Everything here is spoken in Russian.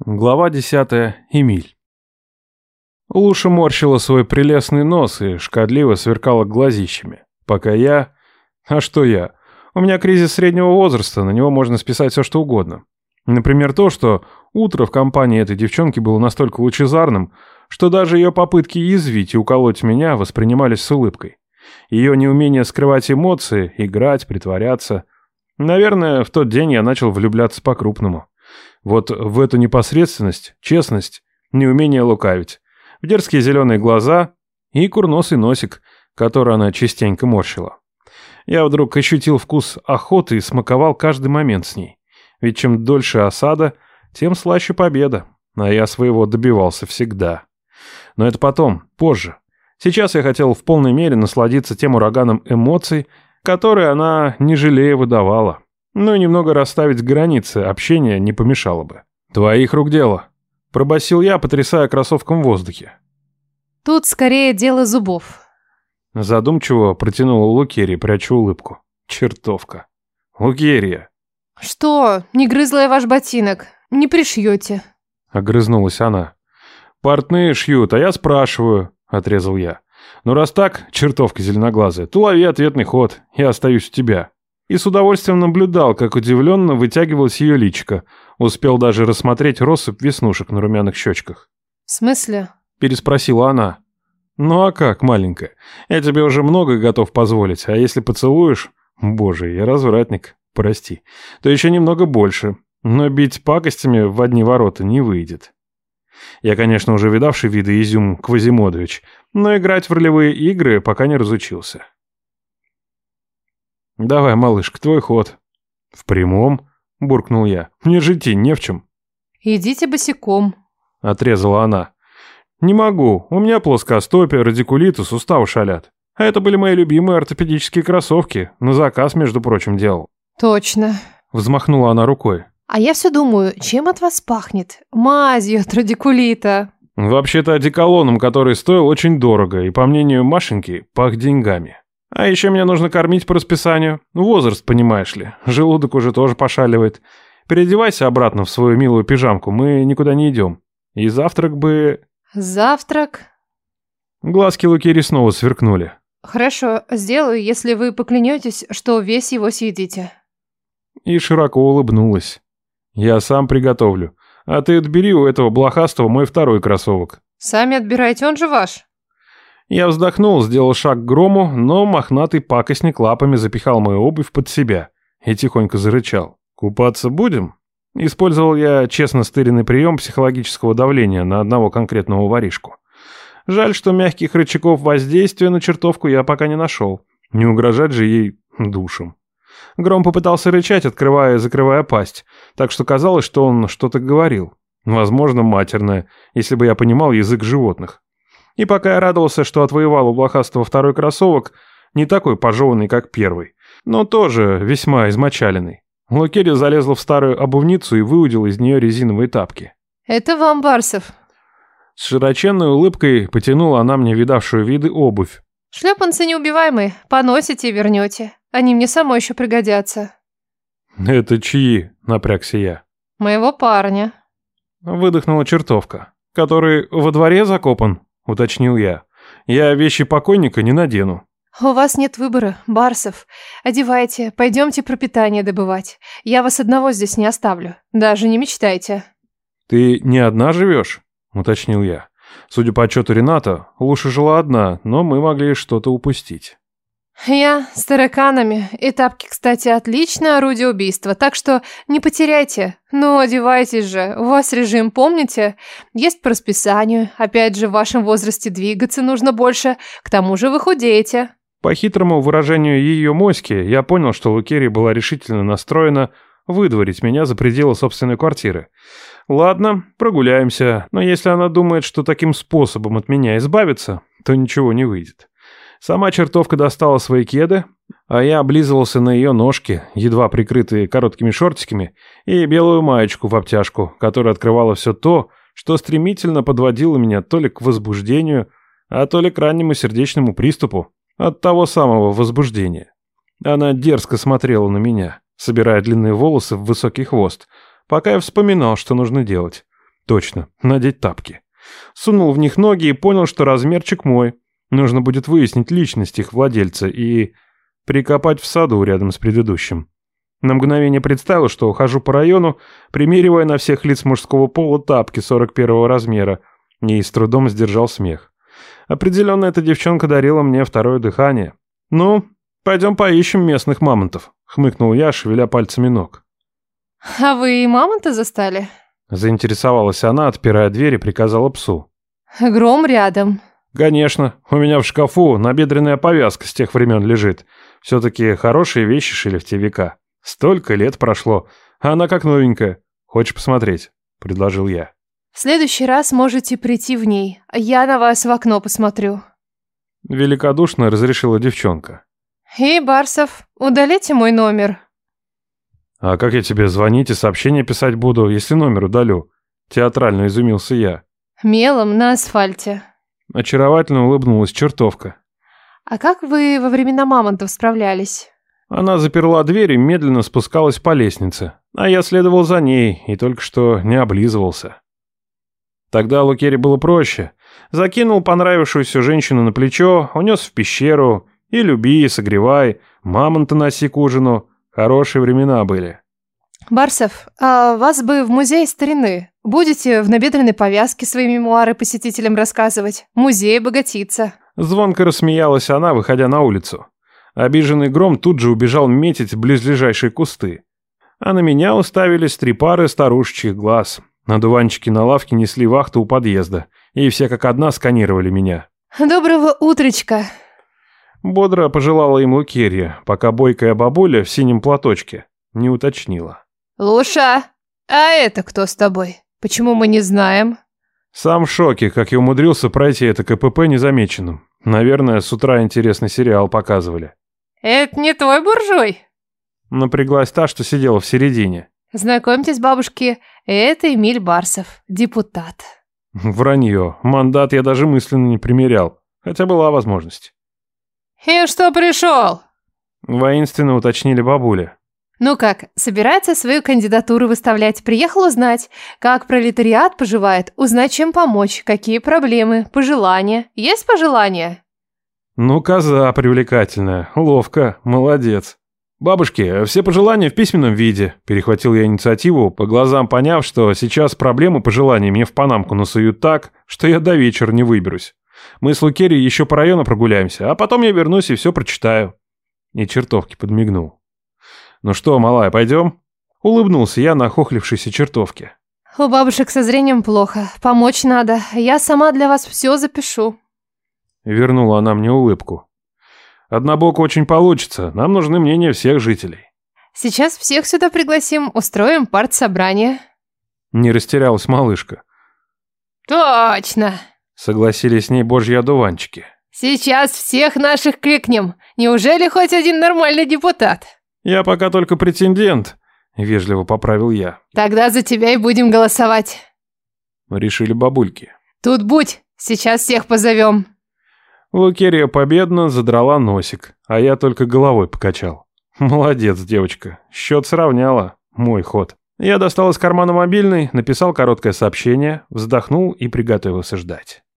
Глава 10. Эмиль. Луша морщила свой прелестный нос и шкодливо сверкала глазищами. Пока я... А что я? У меня кризис среднего возраста, на него можно списать все что угодно. Например, то, что утро в компании этой девчонки было настолько лучезарным, что даже ее попытки язвить и уколоть меня воспринимались с улыбкой. Ее неумение скрывать эмоции, играть, притворяться. Наверное, в тот день я начал влюбляться по-крупному. Вот в эту непосредственность, честность, неумение лукавить, в дерзкие зеленые глаза и курносый носик, который она частенько морщила. Я вдруг ощутил вкус охоты и смаковал каждый момент с ней. Ведь чем дольше осада, тем слаще победа, а я своего добивался всегда. Но это потом, позже. Сейчас я хотел в полной мере насладиться тем ураганом эмоций, которые она, не жалея, выдавала. И немного расставить границы общения не помешало бы. «Твоих рук дело», – пробасил я, потрясая кроссовком в воздухе. Тут скорее дело зубов. Задумчиво протянула Лукерия, пряча улыбку. Чертовка. Лукерия. Что, не грызла я ваш ботинок? Не пришьете. Огрызнулась она. Портные шьют, а я спрашиваю, отрезал я. Ну раз так, чертовка зеленоглазая, то лови ответный ход, я остаюсь у тебя и с удовольствием наблюдал, как удивленно вытягивалась ее личико. Успел даже рассмотреть россыпь веснушек на румяных щечках. «В смысле?» – переспросила она. «Ну а как, маленькая? Я тебе уже многое готов позволить, а если поцелуешь... Боже, я развратник, прости. То еще немного больше. Но бить пакостями в одни ворота не выйдет». Я, конечно, уже видавший виды изюм Квазимодович, но играть в ролевые игры пока не разучился. «Давай, малышка, твой ход». «В прямом?» – буркнул я. «Мне же идти не в чем». «Идите босиком», – отрезала она. «Не могу. У меня плоскостопие, радикулит и суставы шалят. А это были мои любимые ортопедические кроссовки. На заказ, между прочим, делал». «Точно», – взмахнула она рукой. «А я все думаю, чем от вас пахнет? Мазью от радикулита». «Вообще-то одеколоном, который стоил очень дорого, и, по мнению Машеньки, пах деньгами». А еще мне нужно кормить по расписанию. Возраст, понимаешь ли. Желудок уже тоже пошаливает. Переодевайся обратно в свою милую пижамку, мы никуда не идем. И завтрак бы... Завтрак? Глазки Лукири снова сверкнули. Хорошо, сделаю, если вы поклянетесь, что весь его съедите. И широко улыбнулась. Я сам приготовлю. А ты отбери у этого блохастого мой второй кроссовок. Сами отбирайте, он же ваш. Я вздохнул, сделал шаг к грому, но мохнатый пакостник лапами запихал мою обувь под себя и тихонько зарычал. «Купаться будем?» Использовал я честно стыренный прием психологического давления на одного конкретного воришку. Жаль, что мягких рычагов воздействия на чертовку я пока не нашел. Не угрожать же ей душем. Гром попытался рычать, открывая и закрывая пасть, так что казалось, что он что-то говорил. Возможно, матерное, если бы я понимал язык животных. И пока я радовался, что отвоевал у блохастого второй кроссовок, не такой пожеванный, как первый, но тоже весьма измочаленный. Лукерри залезла в старую обувницу и выудила из нее резиновые тапки. «Это вам, Барсов». С широченной улыбкой потянула она мне видавшую виды обувь. «Шлепанцы неубиваемые, поносите и вернете. Они мне самой еще пригодятся». «Это чьи?» – напрягся я. «Моего парня». Выдохнула чертовка. «Который во дворе закопан?» – уточнил я. «Я вещи покойника не надену». «У вас нет выбора, Барсов. Одевайте, пойдемте пропитание добывать. Я вас одного здесь не оставлю. Даже не мечтайте». «Ты не одна живешь?» – уточнил я. Судя по отчету Рената, лучше жила одна, но мы могли что-то упустить. Я с тараканами. И тапки, кстати, отличное орудие убийства, так что не потеряйте. Ну, одевайтесь же. У вас режим, помните? Есть по расписанию. Опять же, в вашем возрасте двигаться нужно больше. К тому же вы худеете. По хитрому выражению ее моськи, я понял, что Лукерия была решительно настроена выдворить меня за пределы собственной квартиры. Ладно, прогуляемся, но если она думает, что таким способом от меня избавиться, то ничего не выйдет. Сама чертовка достала свои кеды, а я облизывался на ее ножки, едва прикрытые короткими шортиками, и белую маечку в обтяжку, которая открывала все то, что стремительно подводило меня то ли к возбуждению, а то ли к раннему сердечному приступу от того самого возбуждения. Она дерзко смотрела на меня, собирая длинные волосы в высокий хвост, пока я вспоминал, что нужно делать. Точно, надеть тапки. Сунул в них ноги и понял, что размерчик мой. Нужно будет выяснить личность их владельца и прикопать в саду рядом с предыдущим. На мгновение представил, что ухожу по району, примеривая на всех лиц мужского пола тапки 41 размера, и с трудом сдержал смех. Определенно, эта девчонка дарила мне второе дыхание. «Ну, пойдем поищем местных мамонтов», — хмыкнул я, шевеля пальцами ног. «А вы и мамонта застали?» Заинтересовалась она, отпирая дверь и приказала псу. «Гром рядом». «Конечно, у меня в шкафу набедренная повязка с тех времен лежит. Все-таки хорошие вещи шили в те века. Столько лет прошло, а она как новенькая. Хочешь посмотреть?» — предложил я. В следующий раз можете прийти в ней. Я на вас в окно посмотрю. Великодушно разрешила девчонка. И, Барсов, удалите мой номер. А как я тебе звонить и сообщение писать буду, если номер удалю? Театрально изумился я. Мелом на асфальте. Очаровательно улыбнулась чертовка. А как вы во времена мамонтов справлялись? Она заперла дверь и медленно спускалась по лестнице, а я следовал за ней и только что не облизывался. Тогда Лукере было проще. Закинул понравившуюся женщину на плечо, унес в пещеру. И люби, и согревай. Мамонта носи к ужину. Хорошие времена были. Барсов, а вас бы в музей старины. Будете в набедренной повязке свои мемуары посетителям рассказывать. Музей богатится. Звонко рассмеялась она, выходя на улицу. Обиженный гром тут же убежал метить близлежащие кусты. А на меня уставились три пары старушечьих глаз. Надуванчики на лавке несли вахту у подъезда, и все как одна сканировали меня. «Доброго утречка!» Бодро пожелала им Лукерья, пока бойкая бабуля в синем платочке не уточнила. «Луша, а это кто с тобой? Почему мы не знаем?» Сам в шоке, как я умудрился пройти это КПП незамеченным. Наверное, с утра интересный сериал показывали. «Это не твой буржуй?» Напряглась та, что сидела в середине. Знакомьтесь, бабушки, это Эмиль Барсов, депутат. Вранье. Мандат я даже мысленно не примерял. Хотя была возможность. И что пришел? Воинственно уточнили бабуля. Ну как, собирается свою кандидатуру выставлять. Приехал узнать, как пролетариат поживает, узнать, чем помочь, какие проблемы, пожелания. Есть пожелания? Ну, коза привлекательная, ловко, молодец. «Бабушки, все пожелания в письменном виде», – перехватил я инициативу, по глазам поняв, что сейчас проблемы пожеланий мне в Панамку насуют так, что я до вечера не выберусь. Мы с Лукерри еще по району прогуляемся, а потом я вернусь и все прочитаю. И чертовки подмигнул. «Ну что, малая, пойдем?» Улыбнулся я на охохлившейся чертовке. «У бабушек со зрением плохо. Помочь надо. Я сама для вас все запишу». Вернула она мне улыбку. Однобоко очень получится. Нам нужны мнения всех жителей. Сейчас всех сюда пригласим, устроим партсобрание. Не растерялась малышка. Точно. Согласились с ней божьи одуванчики. Сейчас всех наших крикнем. Неужели хоть один нормальный депутат? Я пока только претендент, вежливо поправил я. Тогда за тебя и будем голосовать. Решили бабульки. Тут будь, сейчас всех позовем. Лукерия победно задрала носик, а я только головой покачал. Молодец, девочка. Счет сравняла. Мой ход. Я достал из кармана мобильный, написал короткое сообщение, вздохнул и приготовился ждать.